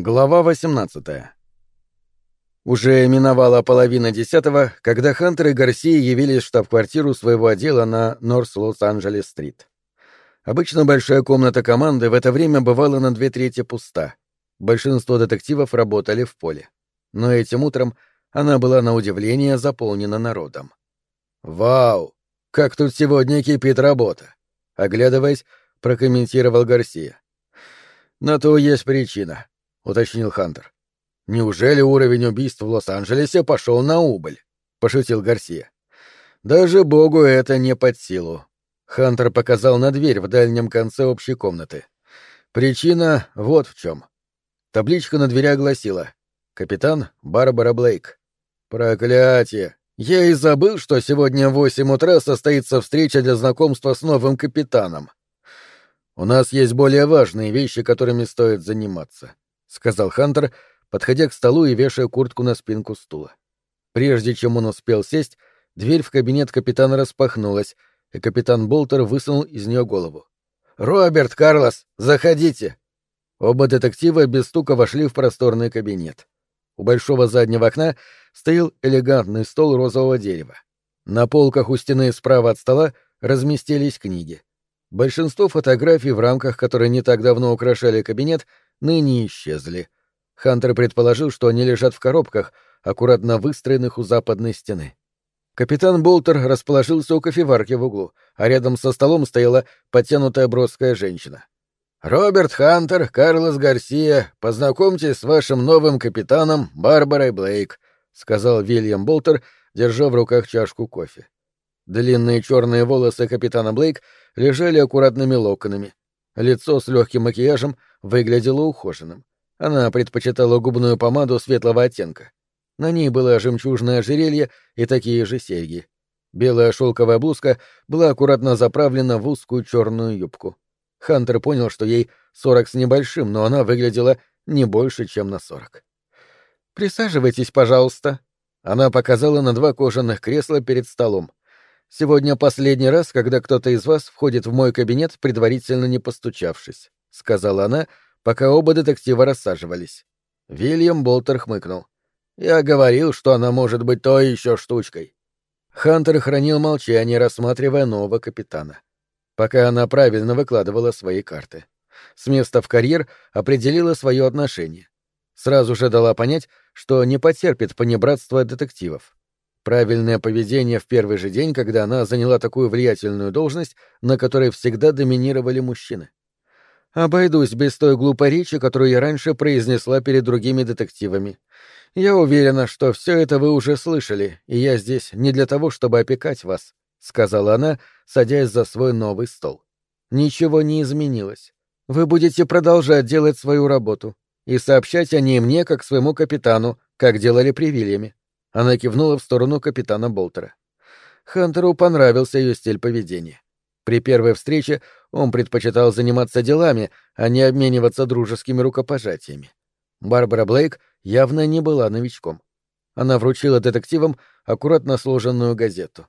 Глава 18 Уже миновала половина десятого, когда Хантер и Гарсия явились в штаб-квартиру своего отдела на Норс-Лос-Анджелес-стрит. Обычно большая комната команды в это время бывала на две трети пуста. Большинство детективов работали в поле. Но этим утром она была на удивление заполнена народом. «Вау! Как тут сегодня кипит работа!» Оглядываясь, прокомментировал Гарсия. «На то есть причина», — уточнил Хантер. «Неужели уровень убийств в Лос-Анджелесе пошел на убыль?» — пошутил Гарсия. «Даже богу это не под силу». Хантер показал на дверь в дальнем конце общей комнаты. Причина вот в чем. Табличка на двери гласила «Капитан Барбара Блейк». «Проклятие! Я и забыл, что сегодня в восемь утра состоится встреча для знакомства с новым капитаном. У нас есть более важные вещи, которыми стоит заниматься», — сказал Хантер, подходя к столу и вешая куртку на спинку стула. Прежде чем он успел сесть, дверь в кабинет капитана распахнулась, и капитан Болтер высунул из нее голову. «Роберт, Карлос, заходите!» Оба детектива без стука вошли в просторный кабинет. У большого заднего окна стоял элегантный стол розового дерева. На полках у стены справа от стола разместились книги. Большинство фотографий, в рамках которой не так давно украшали кабинет, ныне исчезли. Хантер предположил, что они лежат в коробках, аккуратно выстроенных у западной стены. Капитан Болтер расположился у кофеварки в углу, а рядом со столом стояла подтянутая броская женщина. «Роберт Хантер, Карлос Гарсия, познакомьтесь с вашим новым капитаном Барбарой Блейк», — сказал Вильям Болтер, держа в руках чашку кофе. Длинные черные волосы капитана Блейк лежали аккуратными локонами. Лицо с легким макияжем выглядело ухоженным. Она предпочитала губную помаду светлого оттенка. На ней было жемчужное ожерелье и такие же серьги. Белая шелковая блузка была аккуратно заправлена в узкую черную юбку. Хантер понял, что ей сорок с небольшим, но она выглядела не больше, чем на сорок. «Присаживайтесь, пожалуйста». Она показала на два кожаных кресла перед столом. «Сегодня последний раз, когда кто-то из вас входит в мой кабинет, предварительно не постучавшись», — сказала она, пока оба детектива рассаживались. Вильям Болтер хмыкнул. «Я говорил, что она может быть той еще штучкой». Хантер хранил молчание, рассматривая нового капитана пока она правильно выкладывала свои карты. С места в карьер определила свое отношение. Сразу же дала понять, что не потерпит понебратства детективов. Правильное поведение в первый же день, когда она заняла такую влиятельную должность, на которой всегда доминировали мужчины. Обойдусь без той глупой речи, которую я раньше произнесла перед другими детективами. Я уверена, что все это вы уже слышали, и я здесь не для того, чтобы опекать вас. — сказала она, садясь за свой новый стол. «Ничего не изменилось. Вы будете продолжать делать свою работу и сообщать о ней мне, как своему капитану, как делали при Вильяме». Она кивнула в сторону капитана Болтера. Хантеру понравился ее стиль поведения. При первой встрече он предпочитал заниматься делами, а не обмениваться дружескими рукопожатиями. Барбара Блейк явно не была новичком. Она вручила детективам аккуратно сложенную газету.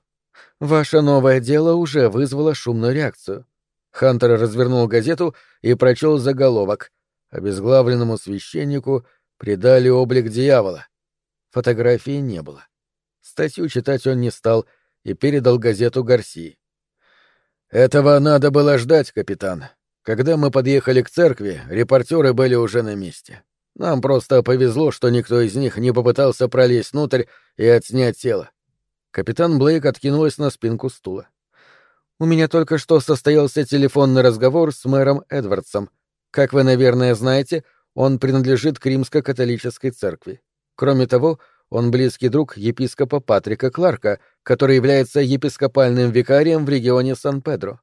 Ваше новое дело уже вызвало шумную реакцию. Хантер развернул газету и прочел заголовок. Обезглавленному священнику придали облик дьявола. Фотографии не было. Статью читать он не стал и передал газету Гарсии. «Этого надо было ждать, капитан. Когда мы подъехали к церкви, репортеры были уже на месте. Нам просто повезло, что никто из них не попытался пролезть внутрь и отснять тело. Капитан Блейк откинулась на спинку стула. «У меня только что состоялся телефонный разговор с мэром Эдвардсом. Как вы, наверное, знаете, он принадлежит к римско-католической церкви. Кроме того, он близкий друг епископа Патрика Кларка, который является епископальным викарием в регионе Сан-Педро.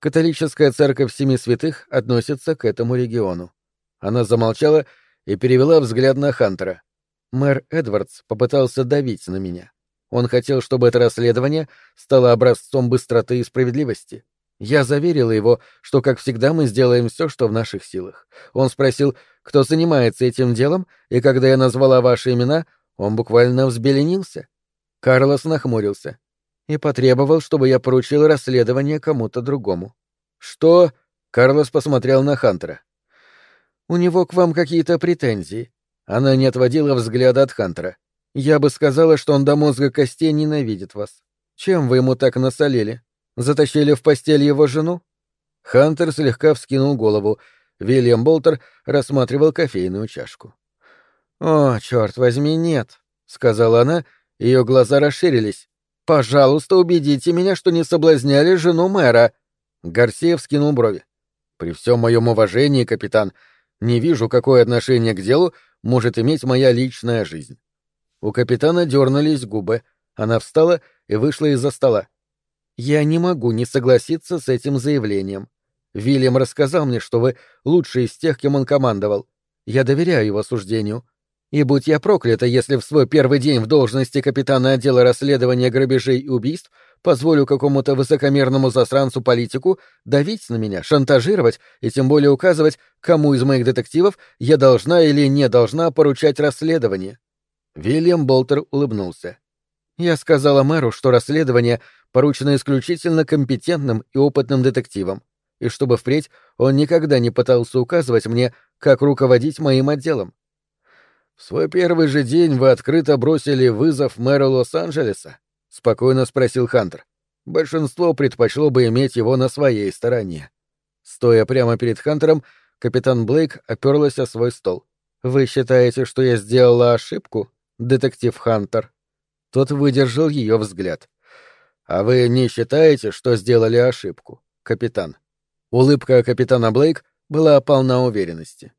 Католическая церковь Семи Святых относится к этому региону. Она замолчала и перевела взгляд на Хантера. Мэр Эдвардс попытался давить на меня. Он хотел, чтобы это расследование стало образцом быстроты и справедливости. Я заверила его, что, как всегда, мы сделаем все, что в наших силах. Он спросил, кто занимается этим делом, и когда я назвала ваши имена, он буквально взбеленился. Карлос нахмурился и потребовал, чтобы я поручил расследование кому-то другому. «Что?» — Карлос посмотрел на Хантера. У него к вам какие-то претензии. Она не отводила взгляда от Хантера. Я бы сказала, что он до мозга костей ненавидит вас. Чем вы ему так насолили? Затащили в постель его жену? Хантер слегка вскинул голову. Вильям Болтер рассматривал кофейную чашку. «О, черт возьми, нет», — сказала она, ее глаза расширились. «Пожалуйста, убедите меня, что не соблазняли жену мэра». Гарсия вскинул брови. «При всем моем уважении, капитан, не вижу, какое отношение к делу может иметь моя личная жизнь». У капитана дернулись губы. Она встала и вышла из-за стола. «Я не могу не согласиться с этим заявлением. Вильям рассказал мне, что вы лучший из тех, кем он командовал. Я доверяю его суждению. И будь я проклята, если в свой первый день в должности капитана отдела расследования грабежей и убийств позволю какому-то высокомерному засранцу-политику давить на меня, шантажировать и тем более указывать, кому из моих детективов я должна или не должна поручать расследование. Вильям Болтер улыбнулся. Я сказала мэру, что расследование поручено исключительно компетентным и опытным детективам, и чтобы впредь он никогда не пытался указывать мне, как руководить моим отделом. В свой первый же день вы открыто бросили вызов мэру Лос-Анджелеса? спокойно спросил Хантер. Большинство предпочло бы иметь его на своей стороне. Стоя прямо перед Хантером, капитан Блейк оперлась о свой стол. Вы считаете, что я сделала ошибку, детектив Хантер? Тот выдержал ее взгляд. А вы не считаете, что сделали ошибку, капитан? Улыбка капитана Блейк была полна уверенности.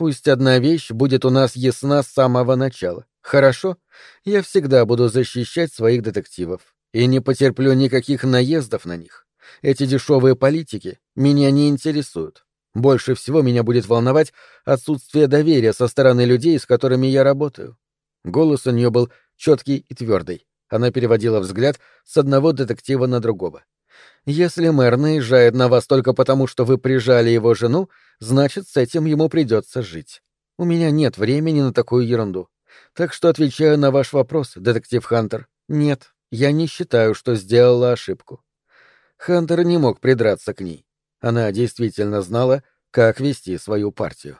Пусть одна вещь будет у нас ясна с самого начала. Хорошо? Я всегда буду защищать своих детективов. И не потерплю никаких наездов на них. Эти дешевые политики меня не интересуют. Больше всего меня будет волновать отсутствие доверия со стороны людей, с которыми я работаю. Голос у нее был четкий и твердый. Она переводила взгляд с одного детектива на другого. Если мэр наезжает на вас только потому, что вы прижали его жену, значит, с этим ему придется жить. У меня нет времени на такую ерунду. Так что отвечаю на ваш вопрос, детектив Хантер. Нет, я не считаю, что сделала ошибку. Хантер не мог придраться к ней. Она действительно знала, как вести свою партию.